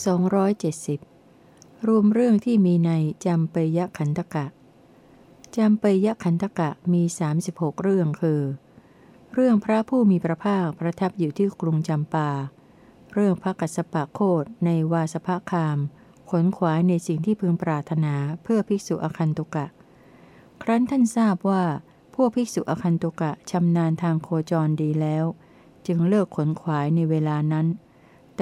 270 รวมเรื่องที่มีในจำปยขันธกะจำปยขันธกะมี 36 เรื่องคือ เรื่องพระผู้มีพระภาคประทับอยู่ที่กรุงจำปา เรื่องพระกัสสปะโคดในวาสภคาม ขนขวายในสิ่งที่พึงปรารถนาเพื่อภิกษุอคันตุกะ ครั้นท่านทราบว่า พวกภิกษุอคันตุกะชำนาญทางโคจรดีแล้ว จึงเลิกขนขวายในเวลานั้น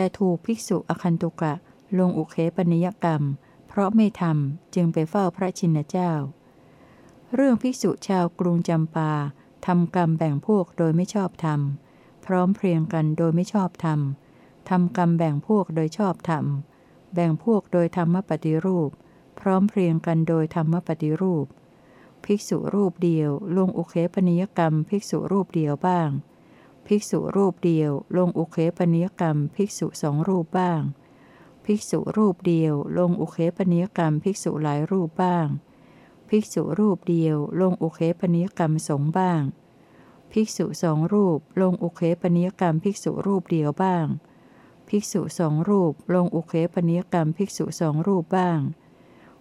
แต่ถูกภิกษุอคันตุกะ ลงอุเคปนิยกรรม เพราะไม่ทำจึงไปเฝ้าพระชินเจ้า เรื่องภิกษุชาวกรุงจำปาทำกรรมแบ่งพวกโดยไม่ชอบธรรม พร้อมเพรียงกันโดยไม่ชอบธรรมทำกรรมแบ่งพวกโดยชอบธรรม แบ่งพวกโดยธรรมปฏิรูป พร้อมเพรียงกันโดยธรรมปฏิรูป ภิกษุรูปเดียว ลงอุเคปนิยกรรม ภิกษุรูปเดียวบ้าง ภิกษุรูปเดียว ลงอุเคปนิยกรรม ภิกษุสองรูปบ้าง ภิกษุรูปเดียว ลงอุเคปนิยกรรม ภิกษุหลายรูปบ้าง ภิกษุรูปเดียว ลงอุเคปนิยกรรมสงบ้าง ภิกษุสองรูป ลงอุเคปนิยกรรม ภิกษุรูปเดียวบ้าง ภิกษุสองรูป ลงอุเคปนิยกรรม ภิกษุสองรูปบ้าง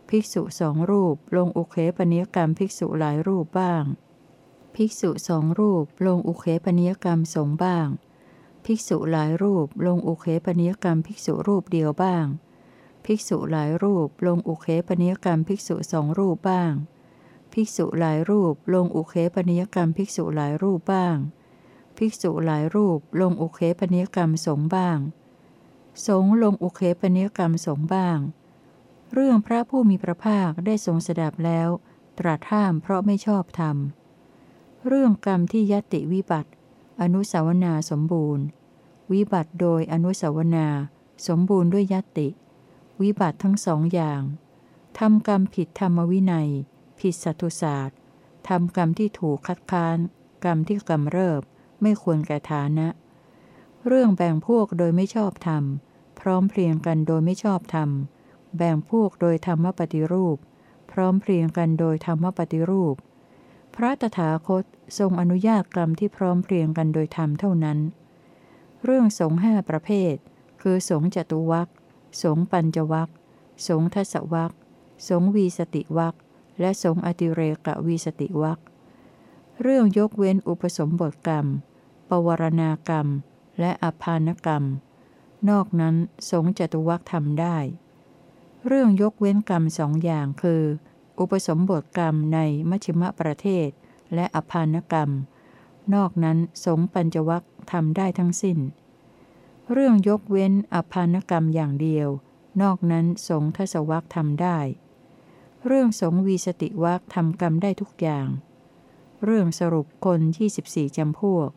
ภิกษุสองรูป ลงอุเคปนิยกรรม ภิกษุหลายรูปบ้าง ภิกษุสองรูปลงอุเคปนิยกรรมสงบ้าง ภิกษุหลายรูปลงอุเคปนิยกรรมภิกษุรูปเดียวบ้าง ภิกษุหลายรูปลงอุเคปนิยกรรมภิกษุสองรูปบ้าง ภิกษุหลายรูปลงอุเคปนิยกรรมภิกษุหลายรูปบ้าง ภิกษุหลายรูปลงอุเคปนิยกรรมสงบ้าง สงลงอุเคปนิยกรรมสงบ้าง เรื่องพระผู้มีพระภาคได้ทรงสดับแล้ว ตรัสห้ามเพราะไม่ชอบธรรม เรื่องกรรมที่ยติวิบัติ อนุสาวนาสมบูรณ์ วิบัติโดยอนุสาวนา สมบูรณ์ด้วยยติ วิบัติทั้งสองอย่างทำกรรมผิดธรรมวินัย ผิดสัตุศาสตร์ทำกรรมที่ถูกคัดค้าน กรรมที่กำเริบ ไม่ควรแก่ฐานะ เรื่องแบ่งพวกโดยไม่ชอบธรรม พร้อมเพรียงกันโดยไม่ชอบธรรม แบ่งพวกโดยธรรมปฏิรูป พร้อมเพรียงกันโดยธรรมปฏิรูป พระตถาคตทรงอนุญาตกรรมที่พร้อมเพรียงกันโดยธรรมเท่านั้น เรื่องสงฆ์ห้าประเภท คือสงฆ์จตุวักสงฆ์ปัญจวักสงฆ์ทัศวักสงฆ์วีสติวักและสงฆ์อติเรกะวีสติวักเรื่องยกเว้นอุปสมบทกรรม ปวารณากรรม และอภานกรรม นอกนั้นสงฆ์จตุวักทำได้ เรื่องยกเว้นกรรมสองอย่างคือ อุปสมบทกรรมในมัชิมประเทศ และอภานกรรม นอกนั้นสงปัญจวัคทำได้ทั้งสิ้น เรื่องยกเว้นอภานกรรมอย่างเดียว นอกนั้นสงทศวัคทำได้ เรื่องสงวีสติวัคทำกรรมได้ทุกอย่าง เรื่องสรุปคน 24จำพวก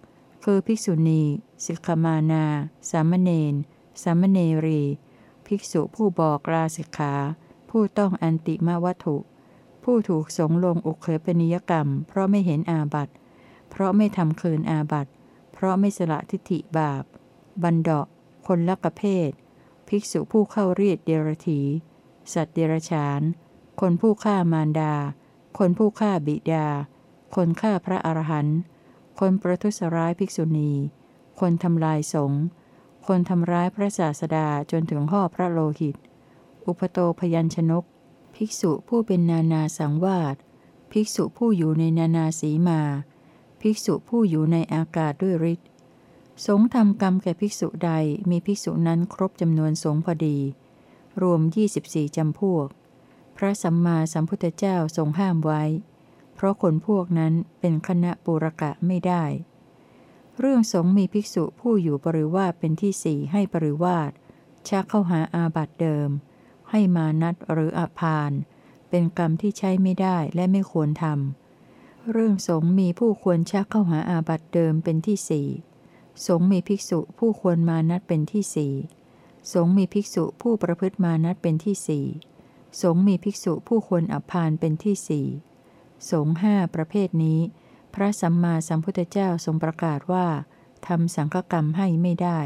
คือภิกษุณีสิกขมานา สามเณรสามเณรี ภิกษุผู้บอกลาสิกขา ผู้ต้องอันติมาวัตถุ ผู้ถูกสงลงอุเคปนิยกรรม เพราะไม่เห็นอาบัติ เพราะไม่ทำคืนอาบัติ เพราะไม่สละทิฏฐิบาป บันดาะคนละกะเพศ ภิกษุผู้เข้าเรียดเดรถี สัตว์เดรฉาน คนผู้ฆ่ามารดา คนผู้ฆ่าบิดา คนฆ่าพระอรหันต์ คนประทุษร้ายภิกษุณี คนทำลายสงฆ์คนทำร้ายพระศาสดาจนถึงห่อพระโลหิต อุปโตพยัญชนก ภิกษุผู้เป็นนานาสังวาสภิกษุผู้อยู่ในนานาสีมา ภิกษุผู้อยู่ในอากาศด้วยฤทธิ์สงฆ์ทำกรรมแก่ภิกษุใดมีภิกษุนั้นครบจำนวนสงฆ์พอดี รวม 24 จำพวก พระสัมมาสัมพุทธเจ้าทรงห้ามไว้ เพราะคนพวกนั้นเป็นคณะปุรกะไม่ได้ เรื่องสงฆ์มีภิกษุผู้อยู่ปริวาสเป็นที่สี่ให้ปริวาสชักเข้าหาอาบัติเดิม ให้มานัดหรืออาพาน เป็นกรรมที่ใช้ไม่ได้และไม่ควรทำเรื่องสงมีผู้ควรชักเข้าหาอาบัติเดิมเป็นที่สี่สงมีภิกษุผู้ควรมานัดเป็นที่สี่สงมีภิกษุผู้ประพฤติมานัดเป็นที่สี่สงมีภิกษุผู้ควรอับพานเป็นที่สี่สงห้าประเภทนี้ พระสัมมาสัมพุทธเจ้าทรงประกาศว่าทำสังฆกรรมให้ไม่ได้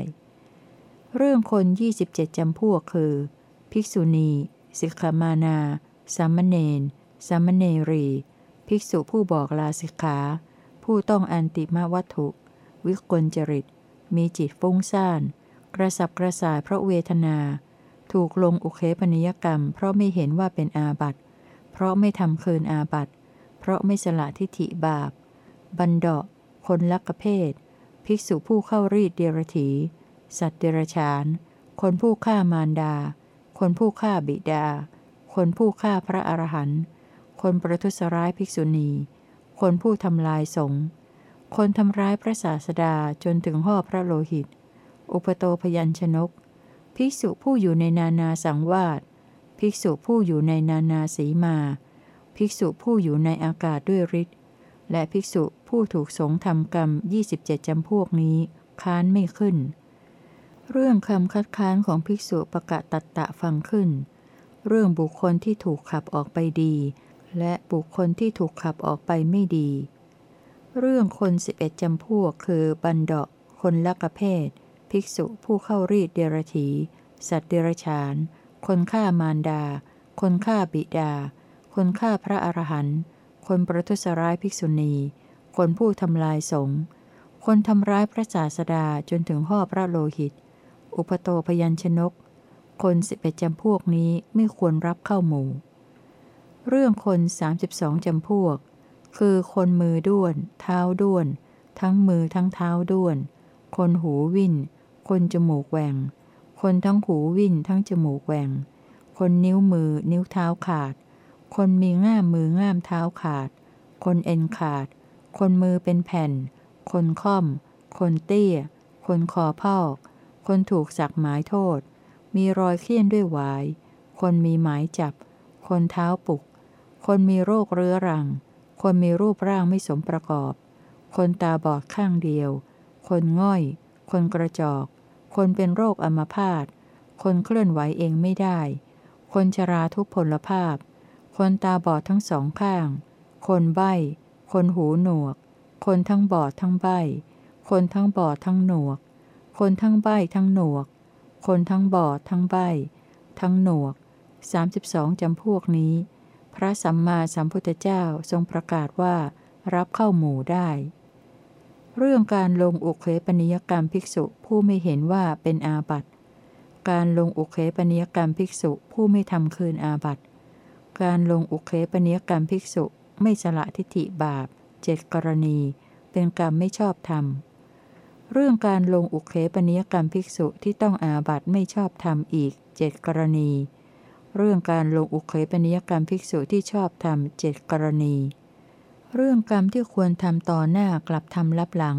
เรื่องคน 27จำพวกคือ ภิกษุณีสิกขมานาสามเณรสามเณรี ภิกษุผู้บอกลาสิกขา ผู้ต้องอันติมาวัตถุ วิกลจริต มีจิตฟุ้งซ่าน กระสับกระส่ายเพราะเวทนา ถูกลงอุเคปนิยกรรม เพราะไม่เห็นว่าเป็นอาบัติ เพราะไม่ทำคืนอาบัติ เพราะไม่สละทิฏฐิบาป บันดาคนลักเพศ ภิกษุผู้เข้ารีดเดรถี สัตว์เดรฉาน คนผู้ฆ่ามารดา คนผู้ฆ่าบิดา คนผู้ฆ่าพระอรหันต์ คนประทุษร้ายภิกษุณี คนผู้ทำลายสงฆ์ คนทำร้ายพระศาสดาจนถึงห่อพระโลหิต อุปโตพยัญชนก ภิกษุผู้อยู่ในนานาสังวาส ภิกษุผู้อยู่ในนานาสีมา ภิกษุผู้อยู่ในอากาศด้วยฤทธิ์ และภิกษุผู้ถูกสงฆ์ทำกรรม 27จำพวกนี้ ค้านไม่ขึ้น เรื่องคำคัดค้านของภิกษุประกะตัตตะฟังขึ้น เรื่องบุคคลที่ถูกขับออกไปดี และบุคคลที่ถูกขับออกไปไม่ดี เรื่องคน11จำพวกคือบันดาคนละกะเพศ ภิกษุผู้เข้ารีดเดรถี สัตว์เดรฉาน คนฆ่ามารดา คนฆ่าบิดา คนฆ่าพระอรหันต์คนประทุษร้ายภิกษุณี คนผู้ทำลายสงฆ์คนทำร้ายพระศาสดาจนถึงห่อพระโลหิต อุปโตพยัญชนก คนสิบเอ็ดจำพวกนี้ไม่ควรรับเข้าหมู่ เรื่องคน32จำพวก คือคนมือด้วน เท้าด้วน ทั้งมือทั้งเท้าด้วน คนหูวิ่น คนจมูกแหว่ง คนทั้งหูวิ่นทั้งจมูกแหว่ง คนนิ้วมือนิ้วเท้าขาด คนมีง่ามมือง่ามเท้าขาด คนเอ็นขาด คนมือเป็นแผ่น คนค่อม คนเตี้ย คนคอพอก คนถูกสักหมายโทษ มีรอยเคี้ยนด้วยหวาย คนมีหมายจับ คนเท้าปุก คนมีโรคเรื้อรัง คนมีรูปร่างไม่สมประกอบ คนตาบอดข้างเดียว คนง่อย คนกระจอก คนเป็นโรคอัมพาต คนเคลื่อนไหวเองไม่ได้ คนชราทุพพลภาพ คนตาบอดทั้งสองข้าง คนใบ้ คนหูหนวก คนทั้งบอดทั้งใบ้ คนทั้งบอดทั้งหนวก คนทั้งใบทั้งหนวก คนทั้งบอดทั้งใบ ทั้งหนวก 32จำพวกนี้ พระสัมมาสัมพุทธเจ้าทรงประกาศว่า รับเข้าหมู่ได้ เรื่องการลงอุเคปนิยกรรมภิกษุผู้ไม่เห็นว่าเป็นอาบัติ การลงอุเคปนิยกรรมภิกษุผู้ไม่ทำคืนอาบัติ การลงอุเคปนิยกรรมภิกษุไม่สละทิฏฐิบาปเจ็ดกรณี เป็นกรรมไม่ชอบธรรม เรื่องการลงอุเคปนิยกรรมภิกษุที่ต้องอาบัตไม่ชอบธรรมอีกเจ็ดกรณี เรื่องการลงอุเคปนิยกรรมภิกษุที่ชอบธรรมเจ็ดกรณี เรื่องกรรมที่ควรทำต่อหน้ากลับทำลับหลัง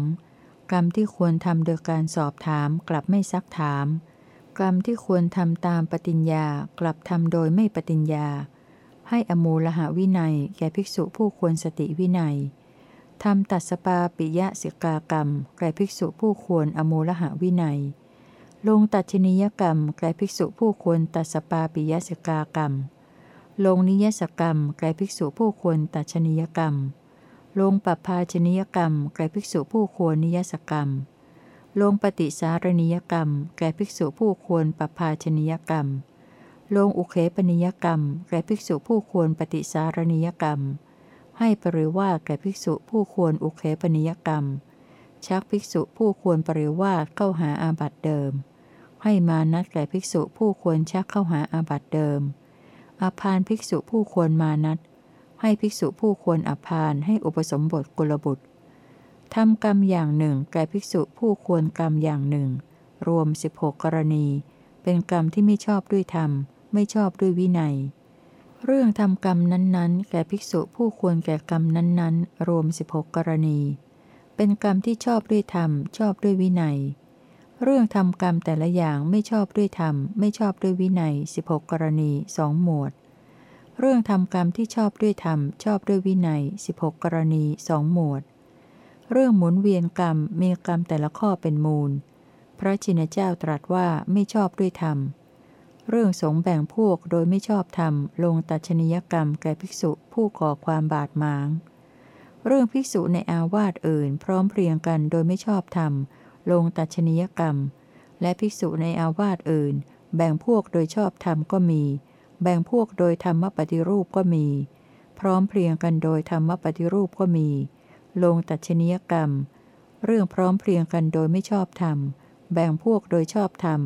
กรรมที่ควรทำโดยการสอบถามกลับไม่ซักถาม กรรมที่ควรทำตามปฏิญญากลับทำโดยไม่ปฏิญญา ให้อมูลหาวินัยแก่ภิกษุผู้ควรสติวินัย ทำตัดสปาปิยะสิกากรรม แก่ภิกษุผู้ควรอมูลหาวินัย ลงตัดชนิยกรรม แก่ภิกษุผู้ควรตัดสปาปิยะสิกากรรม ลงนิยสกรรม แก่ภิกษุผู้ควรตัดชนิยกรรม ลงปภาชนิยกรรม แก่ภิกษุผู้ควรนิยสกรรม ลงปฏิสารนิยกรรม แก่ภิกษุผู้ควรปภาชนิยกรรม ลงอุเคปนิยกรรม แก่ภิกษุผู้ควรปฏิสารนิยกรรม ให้ปริวาสแก่ภิกษุผู้ควรอุเคปนิยกรรม ชักภิกษุผู้ควรปริวาสเข้าหาอาบัติเดิม ให้มานัดแก่ภิกษุผู้ควรชักเข้าหาอาบัติเดิมอาพานภิกษุผู้ควรมานัดให้ภิกษุผู้ควรอาพานให้อุปสมบทกุลบุตรทำกรรมอย่างหนึ่งแก่ภิกษุผู้ควรกรรมอย่างหนึ่ง รวม 16 กรณี เป็นกรรมที่ไม่ชอบด้วยธรรม ไม่ชอบด้วยวินัย เรื่องทำกรรมนั้นๆ แก่ภิกษุผู้ควรแก่กรรมนั้นๆ รวม 16 กรณี เป็นกรรมที่ชอบด้วยธรรม ชอบด้วยวินัย เรื่องทำกรรมแต่ละอย่างไม่ชอบด้วยธรรม ไม่ชอบด้วยวินัย 16 กรณีสองหมวด เรื่องทำกรรมที่ชอบด้วยธรรม ชอบด้วยวินัย 16 กรณีสองหมวด เรื่องหมุนเวียนกรรมมีกรรมแต่ละข้อเป็นมูล พระชินเจ้าตรัสว่าไม่ชอบด้วยธรรม เรื่องสงแบ่งพวกโดยไม่ชอบธรรมลงตัชนิยกรรมแก่ภิกษุผู้ก่อความบาดหมาง เรื่องภิกษุในอาวาสอื่น พร้อมเพรียงกันโดยไม่ชอบธรรมลงตัชนิยกรรม และภิกษุในอาวาสอื่น แบ่งพวกโดยชอบธรรมก็มี แบ่งพวกโดยธรรมปฏิรูปก็มี พร้อมเพรียงกันโดยธรรมปฏิรูปก็มี ลงตัชนิยกรรม เรื่องพร้อมเพรียงกันโดยไม่ชอบธรรมแบ่งพวกโดยชอบธรรม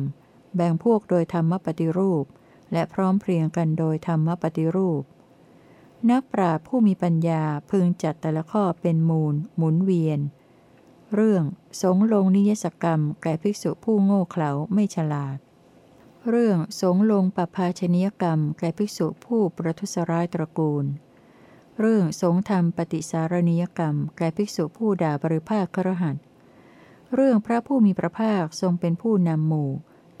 แบ่งพวกโดยธรรมปฏิรูป และพร้อมเพรียงกันโดยธรรมปฏิรูป นักปราชญ์ผู้มีปัญญาพึงจัดแต่ละข้อเป็นมูล หมุนเวียน เรื่องสงลงนิยสกรรม แก่ภิกษุผู้โง่เขลาไม่ฉลาด เรื่องสงลงปภาชนียกรรม แก่ภิกษุผู้ประทุษร้ายตระกูล เรื่องสงธรรมปฏิสารณียกรรม แก่ภิกษุผู้ด่าบริภาคครหัสเรื่องพระผู้มีพระภาคทรงเป็นผู้นำหมู่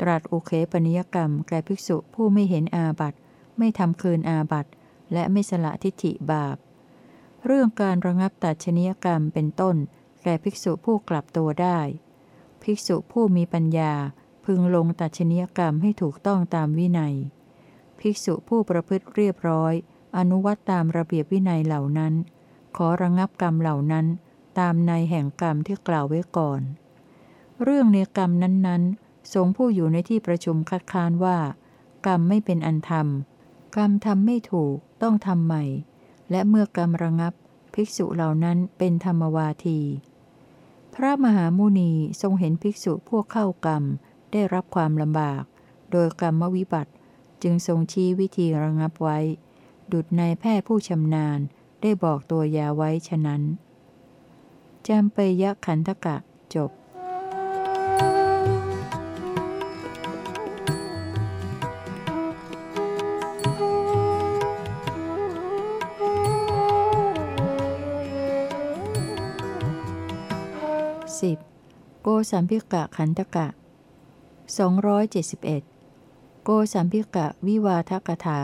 ตรัสอุเคปนิยกรรมแก่ภิกษุผู้ไม่เห็นอาบัตไม่ทำคืนอาบัตและไม่สละทิฏฐิบาป เรื่องการระงับตัดชนิยกรรมเป็นต้น แก่ภิกษุผู้กลับตัวได้ ภิกษุผู้มีปัญญาพึงลงตัดชนิยกรรมให้ถูกต้องตามวินัย ภิกษุผู้ประพฤติเรียบร้อย อนุวัตตามระเบียบวินัยเหล่านั้น ขอระงับกรรมเหล่านั้น ตามในแห่งกรรมที่กล่าวไว้ก่อน เรื่องในกรรมนั้นๆ สงผู้อยู่ในที่ประชุมคัดค้านว่า กรรมไม่เป็นอันธรรม กรรมทำไม่ถูกต้องทำใหม่ และเมื่อกรรมระงับ ภิกษุเหล่านั้นเป็นธรรมวาที พระมหามุนีทรงเห็นภิกษุพวกเข้ากรรมได้รับความลำบาก โดยกรรมวิบัติจึงทรงชี้วิธีระงับไว้ ดุดในแพทย์ผู้ชำนาญได้บอกตัวยาไว้ฉะนั้นจำไปยะขันธกะจบ สัมพิกะขันธกะ 271 โกสัมพิกะวิวาทกถา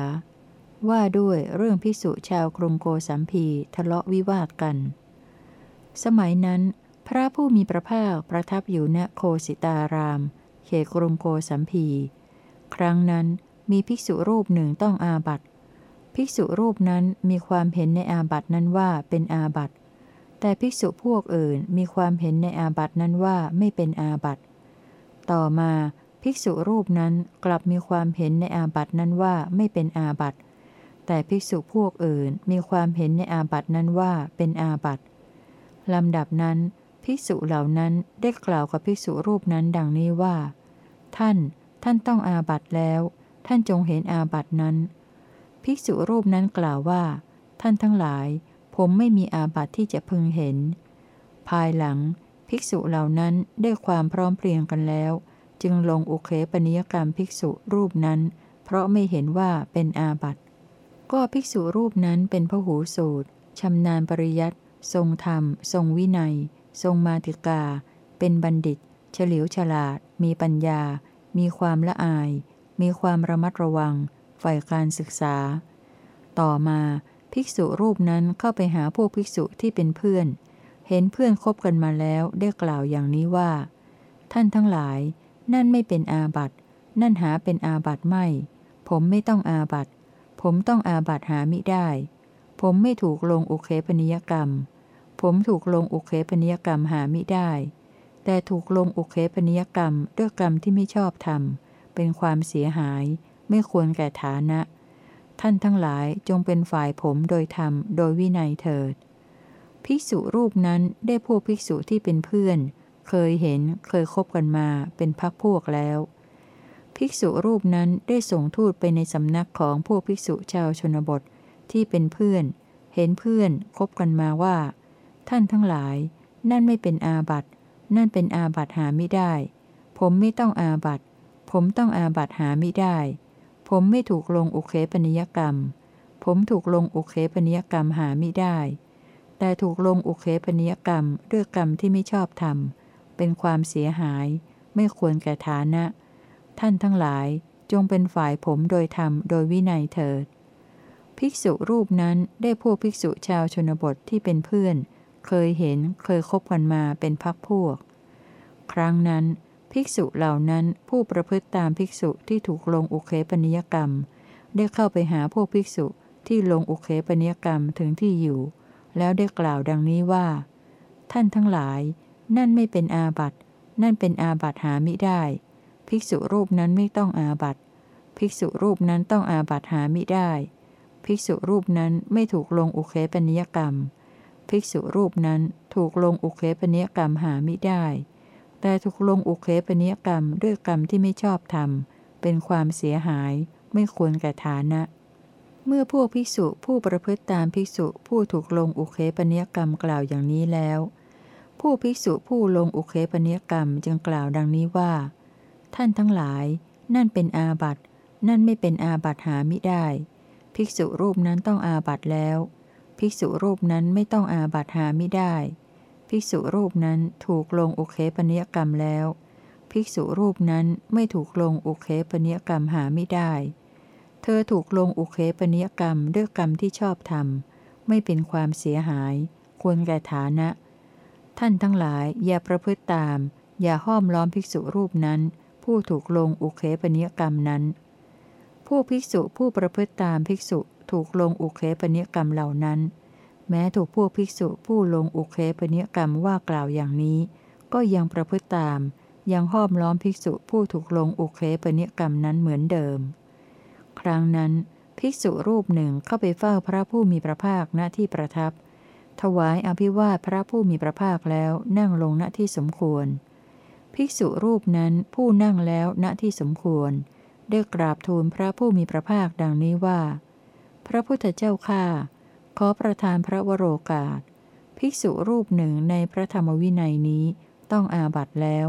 ว่าด้วยเรื่องพิสุชาวกรุงโกสัมพีทะเลาะวิวาทกัน สมัยนั้น พระผู้มีพระภาคประทับอยู่ณโคสิตาราม เขตกรุงโกสัมพี ครั้งนั้นมีภิกษุรูปหนึ่งต้องอาบัตภิกษุรูปนั้นมีความเห็นในอาบัตนั้นว่าเป็นอาบัติ แต่ภิกษุพวกอื่นมีความเห็นในอาบัตินั้นว่าไม่เป็นอาบัติ ต่อมาภิกษุรูปนั้นกลับมีความเห็นในอาบัตินั้นว่าไม่เป็นอาบัติแต่ภิกษุพวกอื่นมีความเห็นในอาบัตินั้นว่าเป็นอาบัติลำดับนั้นภิกษุเหล่านั้นได้กล่าวกับภิกษุรูปนั้นดังนี้ว่า ท่านท่านต้องอาบัติแล้ว ท่านจงเห็นอาบัตินั้น ภิกษุรูปนั้นกล่าวว่า ท่านทั้งหลาย ผมไม่มีอาบัติที่จะพึงเห็น ภายหลัง ภิกษุเหล่านั้นได้ความพร้อมเพรียงกันแล้ว จึงลงอุเคปนิยกรรมภิกษุรูปนั้น เพราะไม่เห็นว่าเป็นอาบัติ ก็ภิกษุรูปนั้นเป็นพหูสูตรชำนาญปริยัติทรงธรรม ทรงวินัย ทรงมาติกา เป็นบัณฑิต เฉลียวฉลาด มีปัญญา มีความละอาย มีความระมัดระวัง ฝ่ายการศึกษา ต่อมา ภิกษุรูปนั้นเข้าไปหาพวกภิกษุที่เป็นเพื่อน เห็นเพื่อนคบกันมาแล้วได้กล่าวอย่างนี้ว่า ท่านทั้งหลาย นั่นไม่เป็นอาบัตนั่นหาเป็นอาบัตไม่ ผมไม่ต้องอาบัตผมต้องอาบัตหามิได้ ผมไม่ถูกลงอุเคปนิยกรรม ผมถูกลงอุเคปนิยกรรมหามิได้ แต่ถูกลงอุเคปนิยกรรมด้วยกรรมที่ไม่ชอบทำเป็นความเสียหาย ไม่ควรแก่ฐานะ ท่านทั้งหลายจงเป็นฝ่ายผมโดยธรรมโดยวินัยเถิด ภิกษุรูปนั้นได้พวกภิกษุที่เป็นเพื่อน เคยเห็นเคยคบกันมาเป็นพักพวกแล้ว ภิกษุรูปนั้นได้ส่งทูตไปในสำนักของพวกภิกษุชาวชนบทที่เป็นเพื่อน เห็นเพื่อนคบกันมาว่า ท่านทั้งหลาย นั่นไม่เป็นอาบัตนั่นเป็นอาบัตหาไม่ได้ ผมไม่ต้องอาบัตผมต้องอาบัตหาไม่ได้ ผมไม่ถูกลงอุเคปนิยกรรม ผมถูกลงอุเคปนิยกรรมหาไม่ได้ แต่ถูกลงอุเคปนิยกรรมด้วยกรรมที่ไม่ชอบทำเป็นความเสียหาย ไม่ควรแก่ฐานะ ท่านทั้งหลายจงเป็นฝ่ายผมโดยธรรมโดยวินัยเถิด ภิกษุรูปนั้นได้พวกภิกษุชาวชนบทที่เป็นเพื่อน เคยเห็นเคยคบกันมาเป็นพักพวก ครั้งนั้น ภิกษุเหล่านั้นผู้ประพฤติตามภิกษุที่ถูกลงอุเคปนิยกรรม ได้เข้าไปหาพวกภิกษุที่ลงอุเคปนิยกรรมถึงที่อยู่ แล้วได้กล่าวดังนี้ว่า ท่านทั้งหลาย นั่นไม่เป็นอาบัติ นั่นเป็นอาบัติหามิได้ ภิกษุรูปนั้นไม่ต้องอาบัติ ภิกษุรูปนั้นต้องอาบัติหามิได้ ภิกษุรูปนั้นไม่ถูกลงอุเคปนิยกรรม ภิกษุรูปนั้นถูกลงอุเคปนิยกรรมหามิได้ แต่ถูกลงอุเคปนิยกรรมด้วยกรรมที่ไม่ชอบทำเป็นความเสียหาย ไม่ควรแก่ฐานะ เมื่อพวกภิกษุผู้ประพฤติตามภิกษุผู้ถูกลงอุเคปนิยกรรมกล่าวอย่างนี้แล้ว ผู้ภิกษุผู้ลงอุเคปนิยกรรมจึงกล่าวดังนี้ว่า ท่านทั้งหลาย นั่นเป็นอาบัติ นั่นไม่เป็นอาบัติหามิได้ ภิกษุรูปนั้นต้องอาบัติแล้ว ภิกษุรูปนั้นไม่ต้องอาบัติหามิได้ ภิกษุรูปนั้นถูกลงอุเคปนิยกรรมแล้ว ภิกษุรูปนั้นไม่ถูกลงอุเคปนิยกรรมหาไม่ได้ เธอถูกลงอุเคปนิยกรรมด้วยกรรมที่ชอบทำไม่เป็นความเสียหาย ควรแก่ฐานะ ท่านทั้งหลายอย่าประพฤติตาม อย่าห้อมล้อมภิกษุรูปนั้น ผู้ถูกลงอุเคปนิยกรรมนั้น ผู้ภิกษุผู้ประพฤติตามภิกษุถูกลงอุเคปนิยกรรมเหล่านั้น แม้ถูกพวกภิกษุผู้ลงอุเคปนิยกรรมว่ากล่าวอย่างนี้ ก็ยังประพฤติตาม ยังห้อมล้อมภิกษุผู้ถูกลงอุเคปนิยกรรมนั้นเหมือนเดิม ครั้งนั้น ภิกษุรูปหนึ่งเข้าไปเฝ้าพระผู้มีพระภาคณที่ประทับ ถวายอภิวาทพระผู้มีพระภาคแล้วนั่งลงณที่สมควร ภิกษุรูปนั้นผู้นั่งแล้วณที่สมควร ได้กราบทูลพระผู้มีพระภาคดังนี้ว่า พระพุทธเจ้าข้า ขอประทานพระวโรกาส ภิกษุรูปหนึ่งในพระธรรมวินัยนี้ต้องอาบัตแล้ว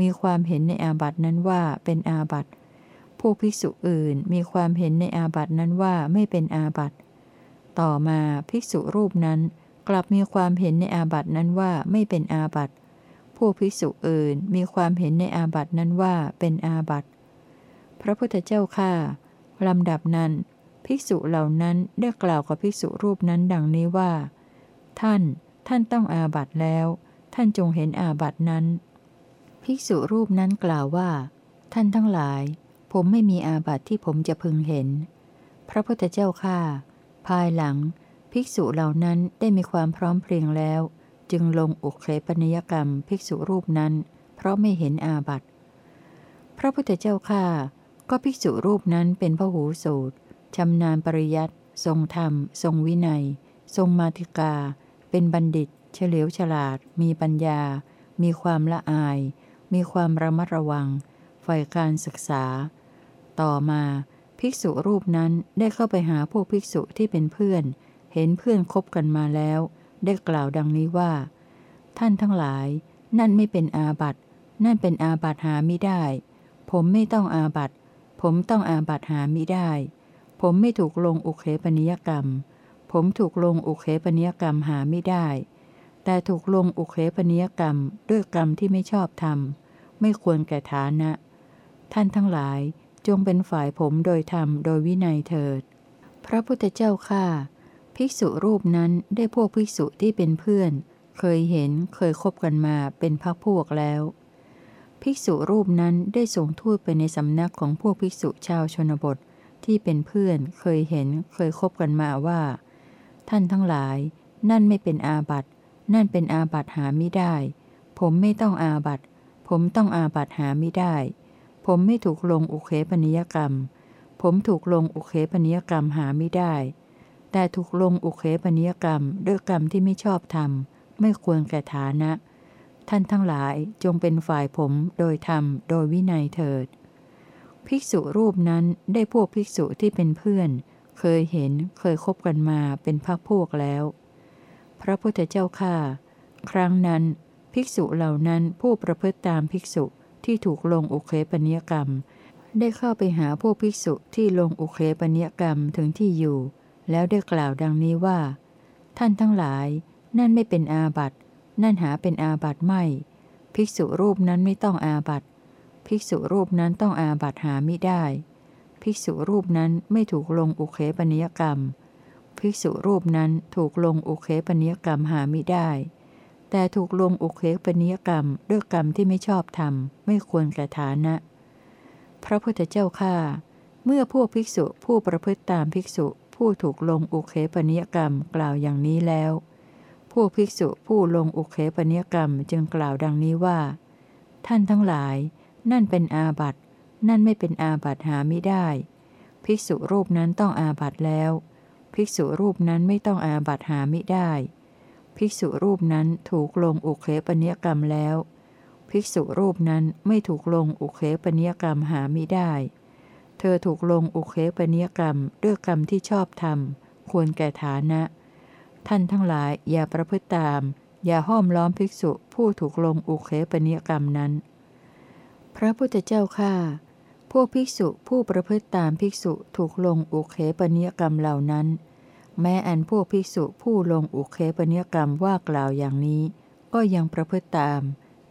มีความเห็นในอาบัตนั้นว่าเป็นอาบัตผู้ภิกษุอื่นมีความเห็นในอาบัตนั้นว่าไม่เป็นอาบัตต่อมาภิกษุรูปนั้นกลับมีความเห็นในอาบัตนั้นว่าไม่เป็นอาบัตผู้ภิกษุอื่นมีความเห็นในอาบัตนั้นว่าเป็นอาบัตพระพุทธเจ้าข้าลำดับนั้น ภิกษุเหล่านั้นได้กล่าวกับภิกษุรูปนั้นดังนี้ว่า ท่าน ท่านต้องอาบัตแล้ว ท่านจงเห็นอาบัตนั้น ภิกษุรูปนั้นกล่าวว่า ท่านทั้งหลาย ผมไม่มีอาบัตที่ผมจะพึงเห็น พระพุทธเจ้าข้าภายหลัง ภิกษุเหล่านั้นได้มีความพร้อมเพรียงแล้ว จึงลงอุเคปนิยกรรมภิกษุรูปนั้น เพราะไม่เห็นอาบัตพระพุทธเจ้าข้าก็ภิกษุรูปนั้นเป็นพระหูสูตร ชำนาญปริยัติทรงธรรม ทรงวินัย ทรงมาติกา เป็นบัณฑิต เฉลียวฉลาด มีปัญญา มีความละอาย มีความระมัดระวัง ฝ่ายการศึกษา ต่อมา ภิกษุรูปนั้นได้เข้าไปหาพวกภิกษุที่เป็นเพื่อน เห็นเพื่อนคบกันมาแล้ว ได้กล่าวดังนี้ว่า ท่านทั้งหลาย นั่นไม่เป็นอาบัตนั่นเป็นอาบัตหาไม่ได้ ผมไม่ต้องอาบัตผมต้องอาบัตหาไม่ได้ ผมไม่ถูกลงอุเคปนิยกรรม ผมถูกลงอุเคปนิยกรรมหาไม่ได้ แต่ถูกลงอุเคปนิยกรรมด้วยกรรมที่ไม่ชอบทำไม่ควรแก่ฐานะ ท่านทั้งหลายจงเป็นฝ่ายผมโดยธรรมโดยวินัยเถิด พระพุทธเจ้าข้าภิกษุรูปนั้นได้พวกภิกษุที่เป็นเพื่อน เคยเห็นเคยคบกันมาเป็นพักพวกแล้ว ภิกษุรูปนั้นได้ส่งทูตไปในสำนักของพวกภิกษุชาวชนบท ที่เป็นเพื่อนเคยเห็นเคยคบกันมาว่า ท่านทั้งหลาย นั่นไม่เป็นอาบัตนั่นเป็นอาบัตหาไม่ได้ ผมไม่ต้องอาบัตผมต้องอาบัตหาไม่ได้ ผมไม่ถูกลงอุเคปนิยกรรม ผมถูกลงอุเคปนิยกรรมหาไม่ได้ แต่ถูกลงอุเคปนิยกรรมด้วยกรรมที่ไม่ชอบทำไม่ควรแก่ฐานะ ท่านทั้งหลายจงเป็นฝ่ายผมโดยธรรมโดยวินัยเถิด ภิกษุรูปนั้นได้พวกภิกษุที่เป็นเพื่อน เคยเห็นเคยคบกันมาเป็นพักพวกแล้ว พระพุทธเจ้าข้าครั้งนั้นภิกษุเหล่านั้นผู้ประพฤติตามภิกษุที่ถูกลงอุเคปนิยกรรม ได้เข้าไปหาพวกภิกษุที่ลงอุเคปนิยกรรมถึงที่อยู่ แล้วได้กล่าวดังนี้ว่า ท่านทั้งหลาย นั่นไม่เป็นอาบัติ นั่นหาเป็นอาบัติไม่ ภิกษุรูปนั้นไม่ต้องอาบัติ ภิกษุรูปนั้นต้องอาบัตหาไม่ได้ ภิกษุรูปนั้นไม่ถูกลงอุเคปนิยกรรม ภิกษุรูปนั้นถูกลงอุเคปนิยกรรมหาไม่ได้ แต่ถูกลงอุเคปนิยกรรมด้วยกรรมที่ไม่ชอบทำไม่ควรกระฐานะ พระพุทธเจ้าข้าเมื่อพวกภิกษุผู้ประพฤติตามภิกษุผู้ถูกลงอุเคปนิยกรรมกล่าวอย่างนี้แล้วพวกภิกษุผู้ลงอุเคปนิยกรรมจึงกล่าวดังนี้ว่า ท่านทั้งหลาย นั่นเป็นอาบัตนั่นไม่เป็นอาบัตหาไม่ได้ ภิกษุรูปนั้นต้องอาบัตแล้ว ภิกษุรูปนั้นไม่ต้องอาบัตหาไม่ได้ ภิกษุรูปนั้นถูกลงอุเคปนิยกรรมแล้ว ภิกษุรูปนั้นไม่ถูกลงอุเคปนิยกรรมหาไมิได้ เธอถูกลงอุเคปนิยกรรมด้วยกรรมที่ชอบทำควรแก่ฐานะ ท่านทั้งหลายอย่าประพฤติตาม อย่าห้อมล้อมภิกษุผู้ถูกลงอุเคปนิยกรรมนั้น พระพุทธเจ้าข้าพวกภิกษุผู้ประพฤติตามภิกษุถูกลงอุเคปนิยกรรมเหล่านั้น แม้อันพวกภิกษุผู้ลงอุเคปนิยกรรมว่ากล่าวอย่างนี้ ก็ยังประพฤติตาม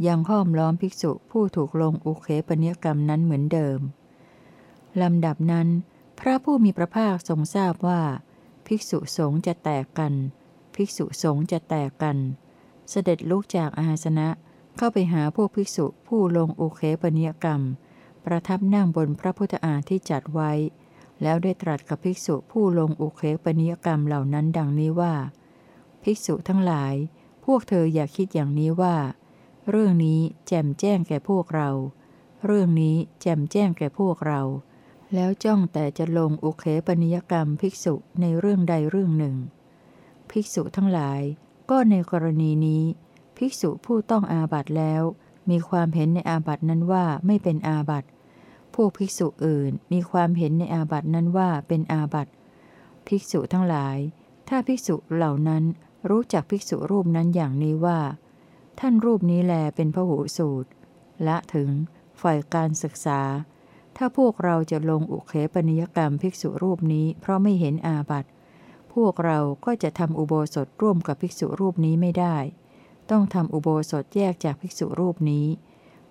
ยังห้อมล้อมภิกษุผู้ถูกลงอุเคปนิยกรรมนั้นเหมือนเดิมลำดับนั้น พระผู้มีพระภาคทรงทราบว่า ภิกษุสงฆ์จะแตกกัน ภิกษุสงฆ์จะแตกกัน เสด็จลุกจากอาสนะ เข้าไปหาพวกภิกษุผู้ลงอุเคปนิยกรรม ประทับนั่งบนพระพุทธอาที่จัดไว้ แล้วได้ตรัสกับภิกษุผู้ลงอุเคปนิยกรรมเหล่านั้นดังนี้ว่า ภิกษุทั้งหลาย พวกเธออย่าคิดอย่างนี้ว่า เรื่องนี้แจ่มแจ้งแก่พวกเรา เรื่องนี้แจ่มแจ้งแก่พวกเรา แล้วจ้องแต่จะลงอุเคปนิยกรรมภิกษุในเรื่องใดเรื่องหนึ่ง ภิกษุทั้งหลาย ก็ในกรณีนี้ ภิกษุผู้ต้องอาบัตแล้ว มีความเห็นในอาบัตนั้นว่าไม่เป็นอาบัติพวกภิกษุอื่นมีความเห็นในอาบัตนั้นว่าเป็นอาบัตภิกษุทั้งหลาย ถ้าภิกษุเหล่านั้นรู้จักภิกษุรูปนั้นอย่างนี้ว่า ท่านรูปนี้แลเป็นพระหูสูตรละถึงฝ่ายการศึกษา ถ้าพวกเราจะลงอุเคปนิยกรรมภิกษุรูปนี้เพราะไม่เห็นอาบัติพวกเราก็จะทำอุโบสถร่วมกับภิกษุรูปนี้ไม่ได้ ต้องทำอุโบสถแยกจากภิกษุรูปนี้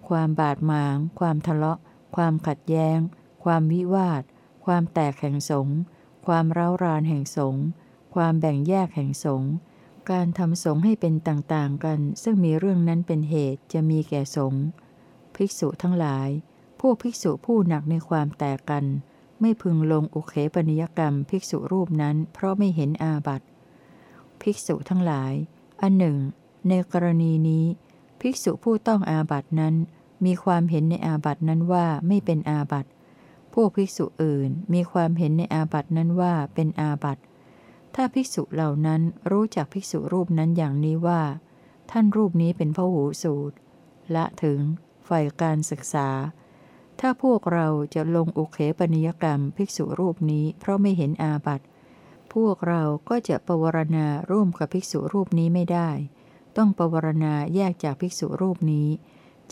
ความบาดหมาง ความทะเลาะ ความขัดแย้ง ความวิวาท ความแตกแห่งสงความเร้ารานแห่งสงความแบ่งแยกแห่งสงการทำสงให้เป็นต่างๆกัน ซึ่งมีเรื่องนั้นเป็นเหตุจะมีแก่สงภิกษุทั้งหลาย พวกภิกษุผู้หนักในความแตกกัน ไม่พึงลงอุเคปนิยกรรมภิกษุรูปนั้นเพราะไม่เห็นอาบัติภิกษุทั้งหลาย อันหนึ่ง ในกรณีนี้ ภิกษุผู้ต้องอาบัตินั้น มีความเห็นในอาบัตินั้นว่าไม่เป็นอาบัติ พวกภิกษุอื่นมีความเห็นในอาบัตินั้นว่าเป็นอาบัติถ้าภิกษุเหล่านั้นรู้จักภิกษุรูปนั้นอย่างนี้ว่า ท่านรูปนี้เป็นพระหูสูตร ละถึงฝ่ายการศึกษา ถ้าพวกเราจะลงอุเคปนิยกรรมภิกษุรูปนี้เพราะไม่เห็นอาบัติ พวกเราก็จะปวารณาร่วมกับภิกษุรูปนี้ไม่ได้ ต้องปวารณาแยกจากภิกษุรูปนี้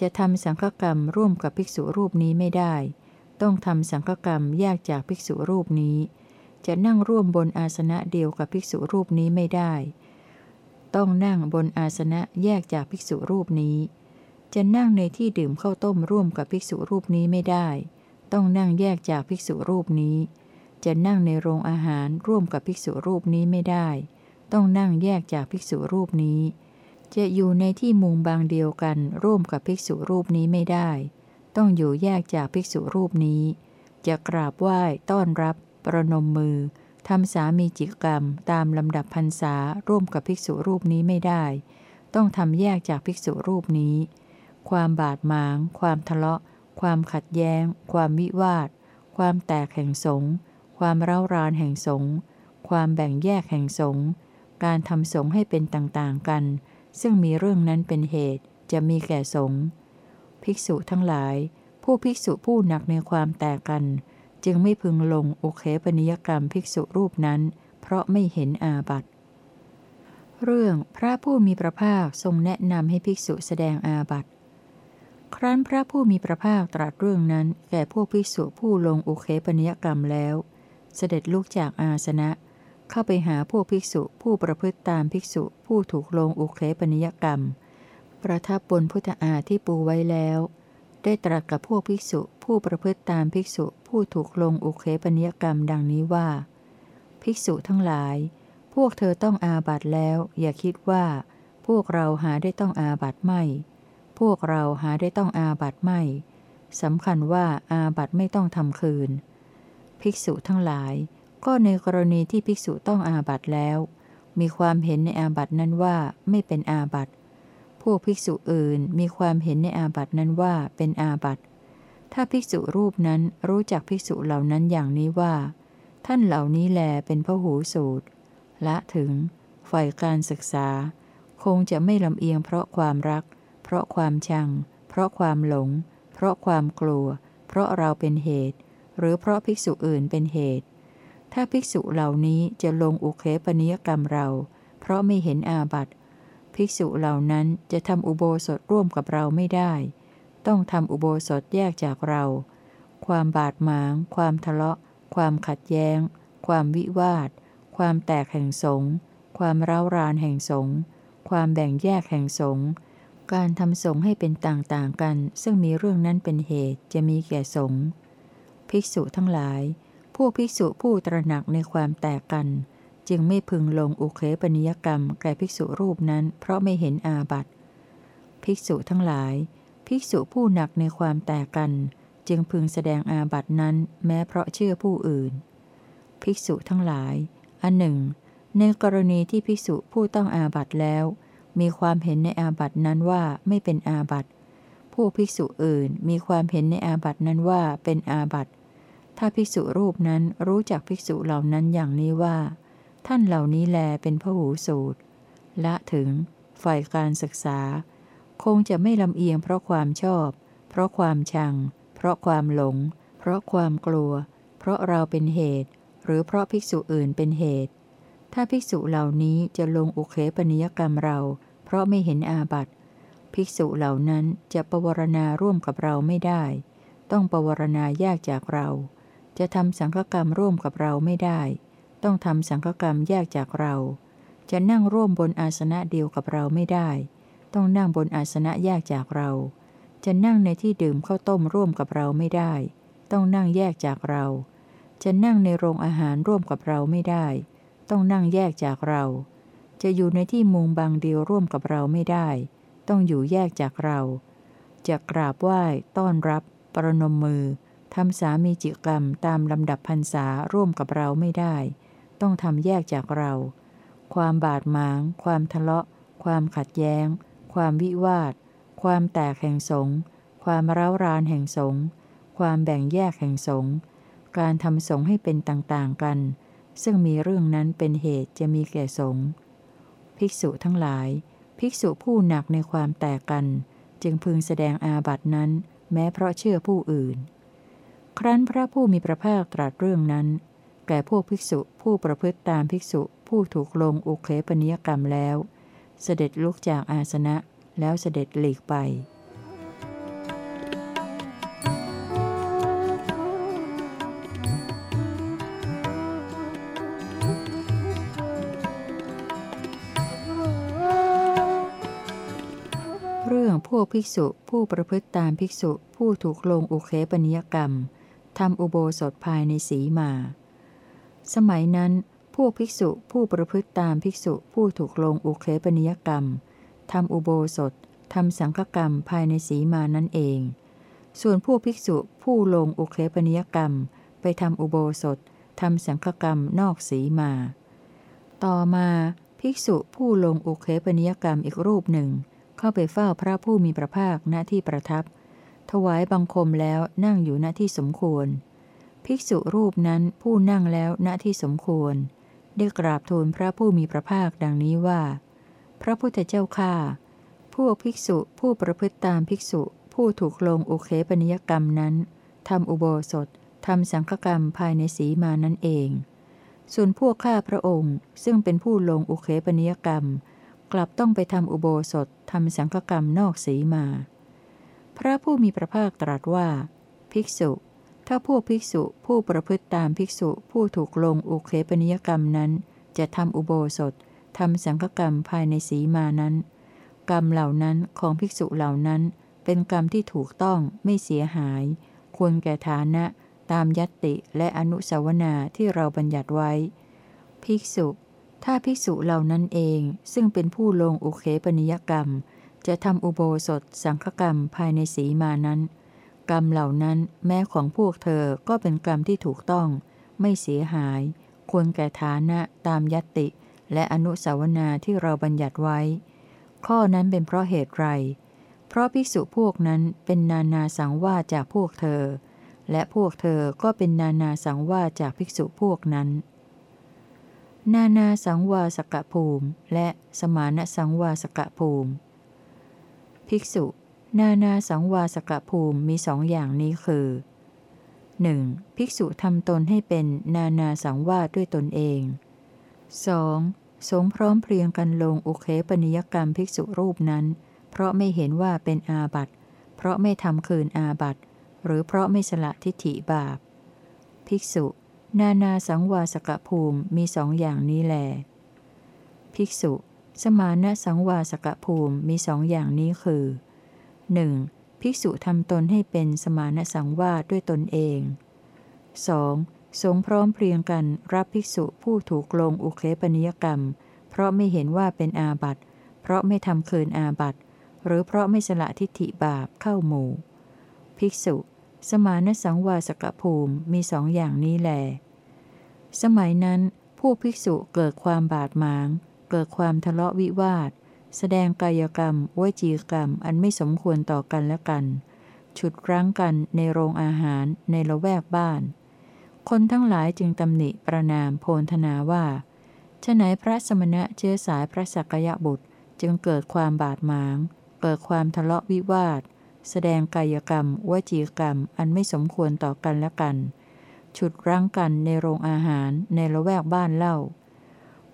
จะทำสังฆกรรมร่วมกับภิกษุรูปนี้ไม่ได้ ต้องทำสังฆกรรมแยกจากภิกษุรูปนี้ จะนั่งร่วมบนอาสนะเดียวกับภิกษุรูปนี้ไม่ได้ ต้องนั่งบนอาสนะแยกจากภิกษุรูปนี้ จะนั่งในที่ดื่มข้าวต้มร่วมกับภิกษุรูปนี้ไม่ได้ ต้องนั่งแยกจากภิกษุรูปนี้ จะนั่งในโรงอาหารร่วมกับภิกษุรูปนี้ไม่ได้ ต้องนั่งแยกจากภิกษุรูปนี้ จะอยู่ในที่มุงบางเดียวกันร่วมกับภิกษุรูปนี้ไม่ได้ ต้องอยู่แยกจากภิกษุรูปนี้ จะกราบไหว้ต้อนรับ ประนมมือทำสามีจิกรรมตามลำดับพรรษาร่วมกับภิกษุรูปนี้ไม่ได้ ต้องทำแยกจากภิกษุรูปนี้ ความบาดหมาง ความทะเลาะ ความขัดแย้ง ความวิวาท ความแตกแห่งสงความเร้ารานแห่งสงความแบ่งแยกแห่งสงการทำสงให้เป็นต่างๆกัน ซึ่งมีเรื่องนั้นเป็นเหตุจะมีแก่สงฆ์ภิกษุทั้งหลาย ผู้ภิกษุผู้หนักในความแตกกัน จึงไม่พึงลงโอเคปนิยกรรมภิกษุรูปนั้น เพราะไม่เห็นอาบัตเรื่องพระผู้มีพระภาคทรงแนะนำให้ภิกษุแสดงอาบัตครั้นพระผู้มีพระภาคตรัสเรื่องนั้น แก่พวกภิกษุผู้ลงโอเคปนิยกรรมแล้ว เสด็จลุกจากอาสนะ เข้าไปหาพวกภิกษุผู้ประพฤติตามภิกษุผู้ถูกลงอุเคปนิยกรรม ประทับบนพุทธาที่ปูไว้แล้ว ได้ตรัสกับพวกภิกษุผู้ประพฤติตามภิกษุผู้ถูกลงอุเคปนิยกรรมดังนี้ว่า ภิกษุทั้งหลาย พวกเธอต้องอาบัตแล้ว อย่าคิดว่า พวกเราหาได้ต้องอาบัตไม่ พวกเราหาได้ต้องอาบัตไม่สำคัญว่าอาบัตไม่ต้องทำคืน ภิกษุทั้งหลาย ก็ในกรณีที่ภิกษุต้องอาบัตแล้ว มีความเห็นในอาบัตนั้นว่าไม่เป็นอาบัตพวกภิกษุอื่นมีความเห็นในอาบัตนั้นว่าเป็นอาบัตถ้าภิกษุรูปนั้นรู้จักภิกษุเหล่านั้นอย่างนี้ว่า ท่านเหล่านี้แลเป็นพระหูสูตรละถึง ฝ่ายการศึกษา คงจะไม่ลำเอียงเพราะความรัก เพราะความชัง เพราะความหลง เพราะความกลัว เพราะเราเป็นเหตุ หรือเพราะภิกษุอื่นเป็นเหตุ ถ้าภิกษุเหล่านี้จะลงอุเคปนิยกรรมเรา เพราะไม่เห็นอาบัติ ภิกษุเหล่านั้นจะทำอุโบสถร่วมกับเราไม่ได้ ต้องทำอุโบสถแยกจากเรา ความบาดหมาง ความทะเลาะ ความขัดแย้ง ความวิวาท ความแตกแห่งสงฆ์ความร้าวรานแห่งสงฆ์ความแบ่งแยกแห่งสงฆ์การทำสงฆ์ให้เป็นต่างๆกัน ซึ่งมีเรื่องนั้นเป็นเหตุจะมีแก่สงฆ์ภิกษุทั้งหลาย ผู้ภิกษุผู้ตระหนักในความแตกกัน จึงไม่พึงลงอุเคปนิยกรรมแก่ภิกษุรูปนั้น เพราะไม่เห็นอาบัติภิกษุทั้งหลาย ภิกษุผู้หนักในความแตกกัน จึงพึงแสดงอาบัตินั้น แม้เพราะเชื่อผู้อื่น ภิกษุทั้งหลาย อันหนึ่ง ในกรณีที่ภิกษุผู้ต้องอาบัตแล้ว มีความเห็นในอาบัตนั้นว่าไม่เป็นอาบัตผู้ภิกษุอื่นมีความเห็นในอาบัตนั้นว่าเป็นอาบัต ถ้าภิกษุรูปนั้นรู้จักภิกษุเหล่านั้นอย่างนี้ว่า ท่านเหล่านี้แลเป็นพหูสูตรละถึง ฝ่ายการศึกษา คงจะไม่ลำเอียงเพราะความชอบ เพราะความชัง เพราะความหลง เพราะความกลัว เพราะเราเป็นเหตุ หรือเพราะภิกษุอื่นเป็นเหตุ ถ้าภิกษุเหล่านี้จะลงอุเคปนิยกรรมเรา เพราะไม่เห็นอาบัติภิกษุเหล่านั้นจะปวารณาร่วมกับเราไม่ได้ ต้องปวารณาแยกจากเรา จะทำสังฆกรรมร่วมกับเราไม่ได้ ต้องทำสังฆกรรมแยกจากเรา จะนั่งร่วมบนอาสนะเดียวกับเราไม่ได้ ต้องนั่งบนอาสนะแยกจากเรา จะนั่งในที่ดื่มข้าวต้มร่วมกับเราไม่ได้ ต้องนั่งแยกจากเรา จะนั่งในโรงอาหารร่วมกับเราไม่ได้ ต้องนั่งแยกจากเรา จะอยู่ในที่มุงบางเดียวร่วมกับเราไม่ได้ ต้องอยู่แยกจากเรา จะกราบไหว้ต้อนรับ ประนมมือำสามีจิกรรมตามลำดับพรรษาร่วมกับเราไม่ได้ ต้องทำแยกจากเรา ความบาดหมาง ความทะเลาะ ความขัดแย้ง ความวิวาท ความแตกแห่งสง ความร้าวรานแห่งสง ความแบ่งแยกแห่งสง การทำสงให้เป็นต่างๆกัน ซึ่งมีเรื่องนั้นเป็นเหตุจะมีแก่สง ภิกษุทั้งหลาย ภิกษุผู้หนักในความแตกกัน จึงพึงแสดงอาบัตินั้น แม้เพราะเชื่อผู้อื่น ครั้นพระผู้มีพระภาคตรัสเรื่องนั้น แก่พวกภิกษุผู้ประพฤติตามภิกษุผู้ถูกลงอุเคปนิยกรรมแล้ว เสด็จลุกจากอาสนะแล้วเสด็จหลีกไปพวกภิกษุผู้ประพฤติตามภิกษุผู้ถูกลงอุเคปนิยกรรม ทำอุโบสถภายในสีมา สมัยนั้น พวกภิกษุผู้ประพฤติตามภิกษุผู้ถูกลงอุเคปนิยกรรมทำอุโบสถทำสังฆกรรมภายในสีมานั่นเอง ส่วนพวกภิกษุผู้ลงอุเคปนิยกรรม ไปทำอุโบสถทำสังฆกรรมนอกสีมา ต่อมาภิกษุผู้ลงอุเคปนิยกรรมอีกรูปหนึ่ง เข้าไปเฝ้าพระผู้มีพระภาคณที่ประทับ ถวายบังคมแล้วนั่งอยู่ณที่สมควร ภิกษุรูปนั้นผู้นั่งแล้วณที่สมควร ได้กราบทูลพระผู้มีพระภาคดังนี้ว่า พระพุทธเจ้าข้าพวกภิกษุผู้ประพฤติตามภิกษุผู้ถูกลงโอเคปนิยกรรมนั้นทำอุโบสถทำสังฆกรรมภายในสีมานั่นเอง ส่วนพวกข้าพระองค์ซึ่งเป็นผู้ลงอุเคปนิยกรรม กลับต้องไปทำอุโบสถทำสังฆกรรมนอกสีมา พระผู้มีพระภาคตรัสว่า ภิกษุ ถ้าพวกภิกษุผู้ประพฤติตามภิกษุผู้ถูกลงอุเคปนิยกรรมนั้น จะทำอุโบสถทำสังฆกรรมภายในสีมานั้น กรรมเหล่านั้นของภิกษุเหล่านั้น เป็นกรรมที่ถูกต้องไม่เสียหาย ควรแก่ฐานะตามยัตติและอนุสาวนาที่เราบัญญัติไว้ ภิกษุ ถ้าภิกษุเหล่านั้นเองซึ่งเป็นผู้ลงอุเคปนิยกรรม จะทำอุโบสถสังฆกรรมภายในสีมานั้น กรรมเหล่านั้นแม้ของพวกเธอก็เป็นกรรมที่ถูกต้อง ไม่เสียหาย ควรแก่ฐานะตามยติ และอนุสาวนาที่เราบัญญัติไว้ ข้อนั้นเป็นเพราะเหตุไร เพราะภิกษุพวกนั้นเป็นนานาสังวาจากพวกเธอ และพวกเธอก็เป็นนานาสังวาจากภิกษุพวกนั้นนานาสังวาสกภูมิ และสมานสังวาสกภูมิ ภิกษุ นานาสังวาสกภูมิมีสองอย่างนี้คือ 1. ภิกษุทำตนให้เป็นนานาสังวาสด้วยตนเอง 2. สงพร้อมเพรียงกันลงอุเคปนิยกรรมภิกษุรูปนั้น เพราะไม่เห็นว่าเป็นอาบัติ เพราะไม่ทำคืนอาบัติหรือเพราะไม่สละทิฏฐิบาป ภิกษุ นานาสังวาสกภูมิมีสองอย่างนี้แล ภิกษุ สมาณสังวาสกภูมิมีสองอย่างนี้คือ 1. ภิกษุทำตนให้เป็นสมานสังวาสด้วยตนเอง 2. สงพร้อมเพรียงกันรับภิกษุผู้ถูกลงอุเคปนิยกรรม เพราะไม่เห็นว่าเป็นอาบัติเพราะไม่ทำเคืนอาบัติหรือเพราะไม่สละทิฏฐิบาปเข้าหมู่ ภิกษุ สมานสังวาสกภูมิมีสองอย่างนี้แล สมัยนั้น ผู้ภิกษุเกิดความบาดหมาง เกิดความทะเลาะวิวาท แสดงกายกรรมวจีกรรมอันไม่สมควรต่อกันและกัน ฉุดรั้งกันในโรงอาหารในละแวกบ้าน คนทั้งหลายจึงตำหนิประนามโพนธนาว่าฉไหนพระสมณะเชื้อสายพระสักยะบุตรจึงเกิดความบาดหมาง เกิดความทะเลาะวิวาท แสดงกายกรรมวจีกรรมอันไม่สมควรต่อกันและกัน ฉุดรั้งกันในโรงอาหารในละแวกบ้านเล่า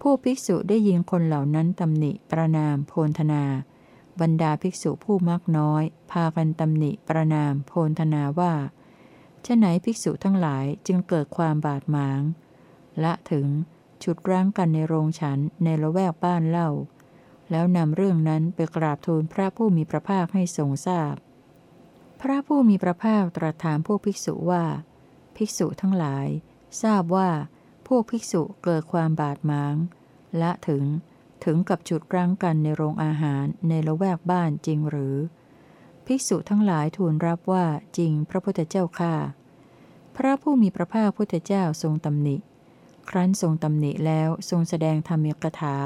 ผู้ภิกษุได้ยินคนเหล่านั้นตำหนิประนามโพนธนา บรรดาภิกษุผู้มักน้อย พากันตำหนิประนามโพนธนาว่าฉไหนภิกษุทั้งหลายจึงเกิดความบาดหมาง ละถึงฉุดรั้งกันในโรงฉันในละแวกบ้านเล่า แล้วนำเรื่องนั้นไปกราบทูลพระผู้มีพระภาคให้ทรงทราบพพระผู้มีพระภาคตรัสถามพวกภิกษุว่า ภิกษุทั้งหลาย ทราบว่า พวกภิกษุเกิดความบาดหมางและถึงถึงกับจุดรั้งกันในโรงอาหารในละแวกบ้านจริงหรือ ภิกษุทั้งหลายทูลรับว่าจริงพระพุทธเจ้าข้าพระผู้มีพระภาคพุทธเจ้าทรงตำหนิ ครั้นทรงตำหนิแล้วทรงแสดงธรรมยกถา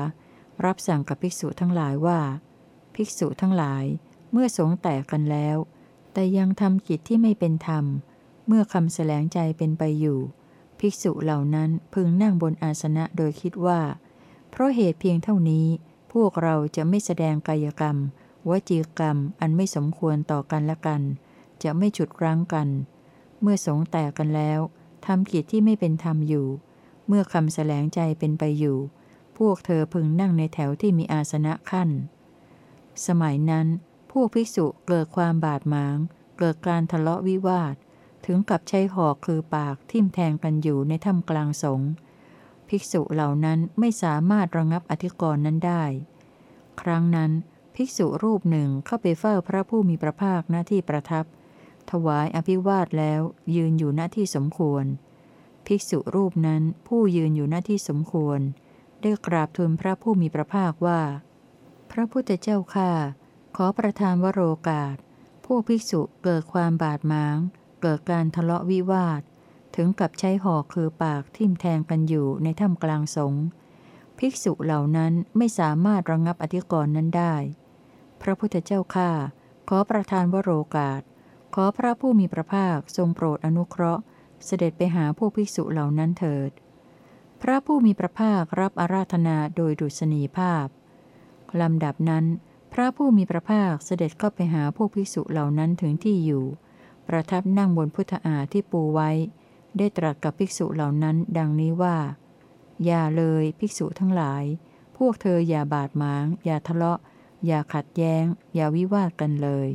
รับสั่งกับภิกษุทั้งหลายว่า ภิกษุทั้งหลายเมื่อสงแตกกันแล้ว แต่ยังทำกิจที่ไม่เป็นธรรม เมื่อคำแสลงใจเป็นไปอยู่ ภิกษุเหล่านั้นพึงนั่งบนอาสนะโดยคิดว่า เพราะเหตุเพียงเท่านี้ พวกเราจะไม่แสดงกายกรรม วจีกรรมอันไม่สมควรต่อกันและกัน จะไม่ฉุดรั้งกัน เมื่อสงแตกกันแล้วทำกิจที่ไม่เป็นธรรมอยู่ เมื่อคำแสลงใจเป็นไปอยู่ พวกเธอพึงนั่งในแถวที่มีอาสนะขั้น สมัยนั้น พวกภิกษุเกิดความบาดหมาง เกิดการทะเลาะวิวาท ถึงกับใช้หอกคือปากทิ่มแทงกันอยู่ในถ้ำกลางสงฆ์ภิกษุเหล่านั้นไม่สามารถระงับอธิกรณ์นั้นได้ ครั้งนั้นภิกษุรูปหนึ่งเข้าไปเฝ้าพระผู้มีพระภาคหน้าที่ประทับ ถวายอภิวาทแล้วยืนอยู่หน้าที่สมควร ภิกษุรูปนั้นผู้ยืนอยู่หน้าที่สมควร ได้กราบทูลพระผู้มีพระภาคว่า พระพุทธเจ้าข้าขอประทานวโรกาส พวกภิกษุเกิดความบาดหมาง เกิดการทะเลาะวิวาท ถึงกับใช้หอกคือปากทิ่มแทงกันอยู่ในถ้ำกลางสงฆ์ภิกษุเหล่านั้นไม่สามารถระงับอธิกรณ์นั้นได้ พระพุทธเจ้าข้าขอประทานวโรกาส ขอพระผู้มีพระภาคทรงโปรดอนุเคราะห์ เสด็จไปหาพวกภิกษุเหล่านั้นเถิด พระผู้มีพระภาครับอาราธนาโดยดุษณีภาพ ลำดับนั้น พระผู้มีพระภาคเสด็จเข้าไปหาพวกภิกษุเหล่านั้นถึงที่อยู่ ประทับนั่งบนพุทธาที่ปูไว้ ได้ตรัสกับภิกษุเหล่านั้น ดังนี้ว่า อย่าเลยภิกษุทั้งหลาย พวกเธออย่าบาดหมาง อย่าทะเลาะ อย่าขัดแย้ง อย่าวิวาทกันเลย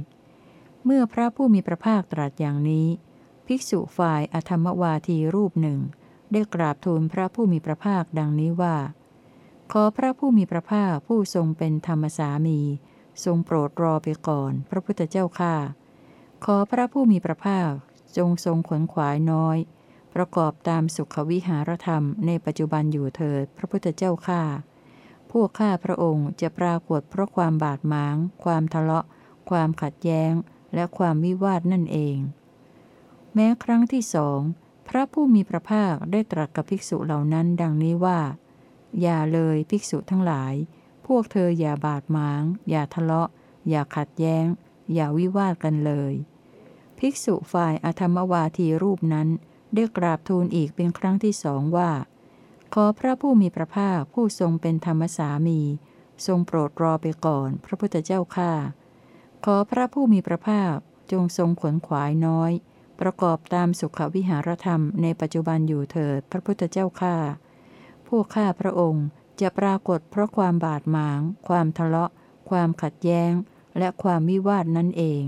เมื่อพระผู้มีพระภาคตรัสอย่างนี้ ภิกษุฝ่ายอธรรมวาทีรูปหนึ่ง ได้กราบทูลพระผู้มีพระภาคดังนี้ว่า ขอพระผู้มีพระภาคผู้ทรงเป็นธรรมสามี ทรงโปรดรอไปก่อน พระพุทธเจ้าข้า ขอพระผู้มีพระภาคจงทรงขนขวายน้อย ประกอบตามสุขวิหารธรรมในปัจจุบันอยู่เถิดพระพุทธเจ้าข้าพวกข้าพระองค์จะปรากฏเพราะความบาดหมาง ความทะเลาะ ความขัดแย้ง และความวิวาทนั่นเอง แม้ครั้งที่สองพระผู้มีพระภาคได้ตรัสกับภิกษุเหล่านั้นดังนี้ว่า อย่าเลยภิกษุทั้งหลาย พวกเธออย่าบาดหมาง อย่าทะเลาะ อย่าขัดแย้ง อย่าวิวาทกันเลย ภิกษุฝ่ายอธรรมวาทีรูปนั้น ได้กราบทูลอีกเป็นครั้งที่สองว่า ขอพระผู้มีพระภาคผู้ทรงเป็นธรรมสามี ทรงโปรดรอไปก่อน พระพุทธเจ้าข้าขอพระผู้มีพระภาคจงทรงขวนขวายน้อย ประกอบตามสุขวิหารธรรมในปัจจุบันอยู่เถิดพระพุทธเจ้าข้าพวกข้าพระองค์จะปรากฏเพราะความบาดหมาง ความทะเลาะ ความขัดแย้ง และความวิวาทนั่นเอง